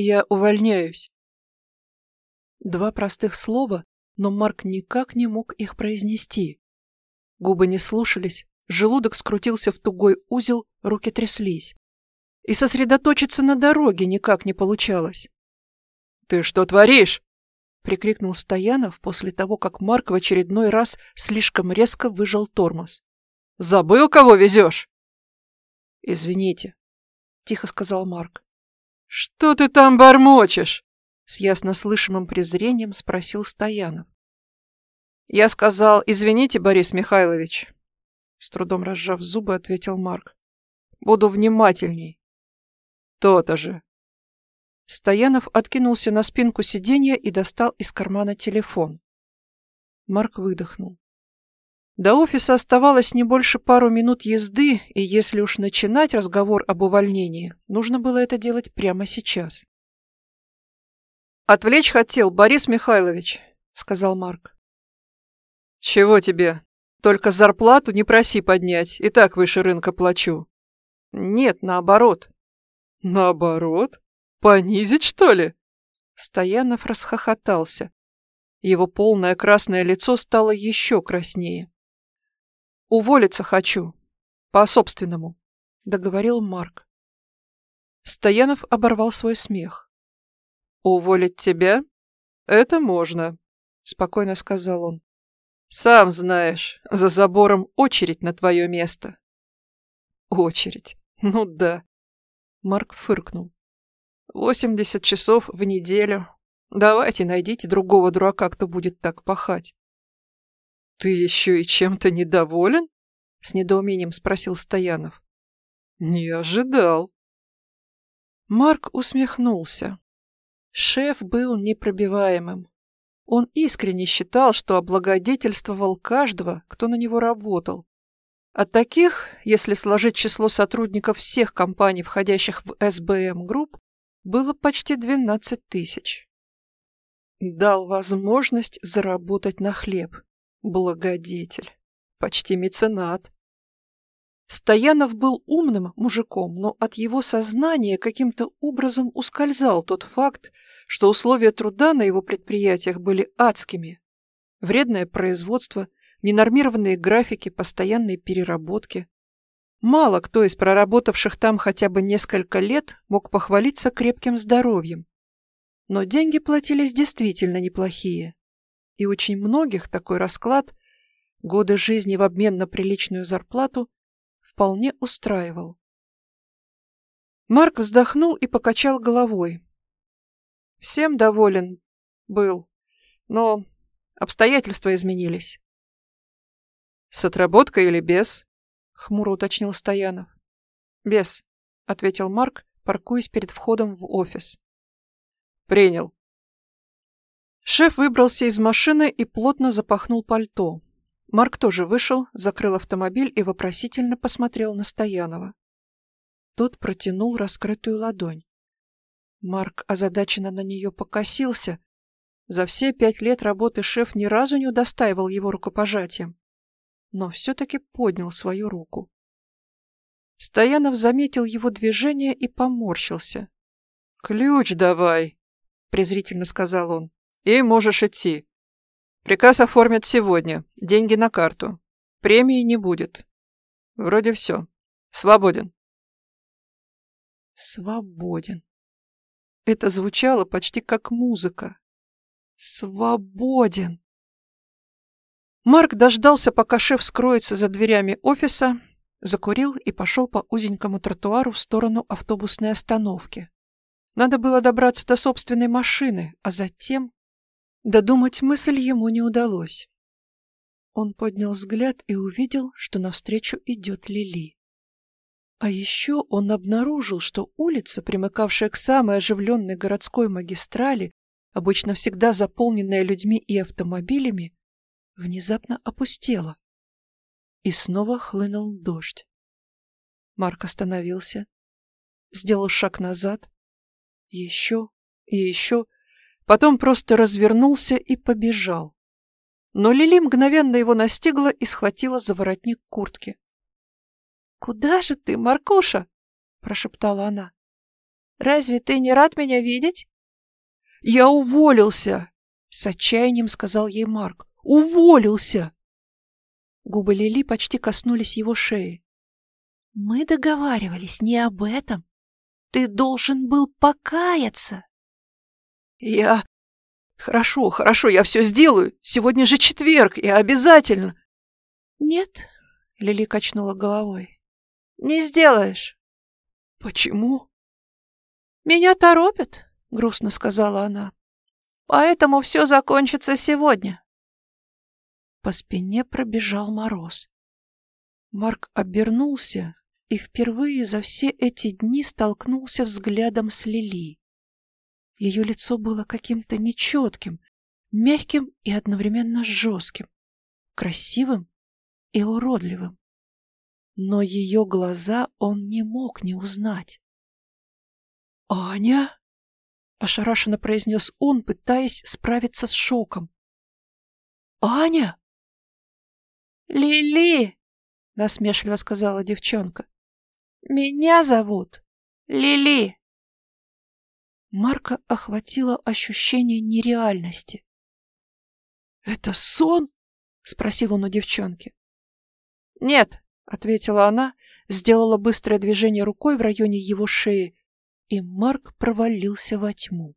Я увольняюсь. Два простых слова, но Марк никак не мог их произнести. Губы не слушались, желудок скрутился в тугой узел, руки тряслись. И сосредоточиться на дороге никак не получалось. «Ты что творишь?» — прикрикнул Стоянов после того, как Марк в очередной раз слишком резко выжал тормоз. «Забыл, кого везешь?» «Извините», — тихо сказал Марк. «Что ты там бормочешь?» С ясно слышимым презрением спросил Стоянов. «Я сказал, извините, Борис Михайлович». С трудом разжав зубы, ответил Марк. «Буду внимательней». «То-то же». Стоянов откинулся на спинку сиденья и достал из кармана телефон. Марк выдохнул. До офиса оставалось не больше пару минут езды, и если уж начинать разговор об увольнении, нужно было это делать прямо сейчас. «Отвлечь хотел, Борис Михайлович», — сказал Марк. «Чего тебе? Только зарплату не проси поднять, и так выше рынка плачу». «Нет, наоборот». «Наоборот? Понизить, что ли?» Стоянов расхохотался. Его полное красное лицо стало еще краснее. «Уволиться хочу. По-собственному», — договорил Марк. Стоянов оборвал свой смех. «Уволить тебя? Это можно», — спокойно сказал он. «Сам знаешь, за забором очередь на твое место». «Очередь? Ну да». Марк фыркнул. «Восемьдесят часов в неделю. Давайте найдите другого дурака, кто будет так пахать. «Ты еще и чем-то недоволен?» — с недоумением спросил Стоянов. «Не ожидал». Марк усмехнулся. Шеф был непробиваемым. Он искренне считал, что облагодетельствовал каждого, кто на него работал. От таких, если сложить число сотрудников всех компаний, входящих в СБМ Групп, было почти 12 тысяч. Дал возможность заработать на хлеб. Благодетель. Почти меценат. Стоянов был умным мужиком, но от его сознания каким-то образом ускользал тот факт, что условия труда на его предприятиях были адскими. Вредное производство, ненормированные графики, постоянные переработки. Мало кто из проработавших там хотя бы несколько лет мог похвалиться крепким здоровьем. Но деньги платились действительно неплохие и очень многих такой расклад, годы жизни в обмен на приличную зарплату, вполне устраивал. Марк вздохнул и покачал головой. Всем доволен был, но обстоятельства изменились. «С отработкой или без?» — хмуро уточнил Стоянов. «Без», — ответил Марк, паркуясь перед входом в офис. «Принял», Шеф выбрался из машины и плотно запахнул пальто. Марк тоже вышел, закрыл автомобиль и вопросительно посмотрел на Стоянова. Тот протянул раскрытую ладонь. Марк озадаченно на нее покосился. За все пять лет работы шеф ни разу не удостаивал его рукопожатием, но все-таки поднял свою руку. Стоянов заметил его движение и поморщился. «Ключ давай», — презрительно сказал он. И можешь идти. Приказ оформят сегодня. Деньги на карту. Премии не будет. Вроде все. Свободен. Свободен. Это звучало почти как музыка. Свободен. Марк дождался, пока шеф скроется за дверями офиса, закурил и пошел по узенькому тротуару в сторону автобусной остановки. Надо было добраться до собственной машины, а затем Додумать мысль ему не удалось. Он поднял взгляд и увидел, что навстречу идет Лили. А еще он обнаружил, что улица, примыкавшая к самой оживленной городской магистрали, обычно всегда заполненная людьми и автомобилями, внезапно опустела. И снова хлынул дождь. Марк остановился, сделал шаг назад, еще и еще, Потом просто развернулся и побежал. Но Лили мгновенно его настигла и схватила за воротник куртки. «Куда же ты, Маркуша?» — прошептала она. «Разве ты не рад меня видеть?» «Я уволился!» — с отчаянием сказал ей Марк. «Уволился!» Губы Лили почти коснулись его шеи. «Мы договаривались не об этом. Ты должен был покаяться!» «Я... Хорошо, хорошо, я все сделаю. Сегодня же четверг, я обязательно...» «Нет», — Лили качнула головой. «Не сделаешь». «Почему?» «Меня торопят», — грустно сказала она. «Поэтому все закончится сегодня». По спине пробежал мороз. Марк обернулся и впервые за все эти дни столкнулся взглядом с Лили. Ее лицо было каким-то нечетким, мягким и одновременно жестким, красивым и уродливым. Но ее глаза он не мог не узнать. «Аня?» — ошарашенно произнес он, пытаясь справиться с шоком. «Аня?» «Лили!» — насмешливо сказала девчонка. «Меня зовут Лили!» Марка охватило ощущение нереальности. «Это сон?» — спросил он у девчонки. «Нет», — ответила она, сделала быстрое движение рукой в районе его шеи и Марк провалился во тьму.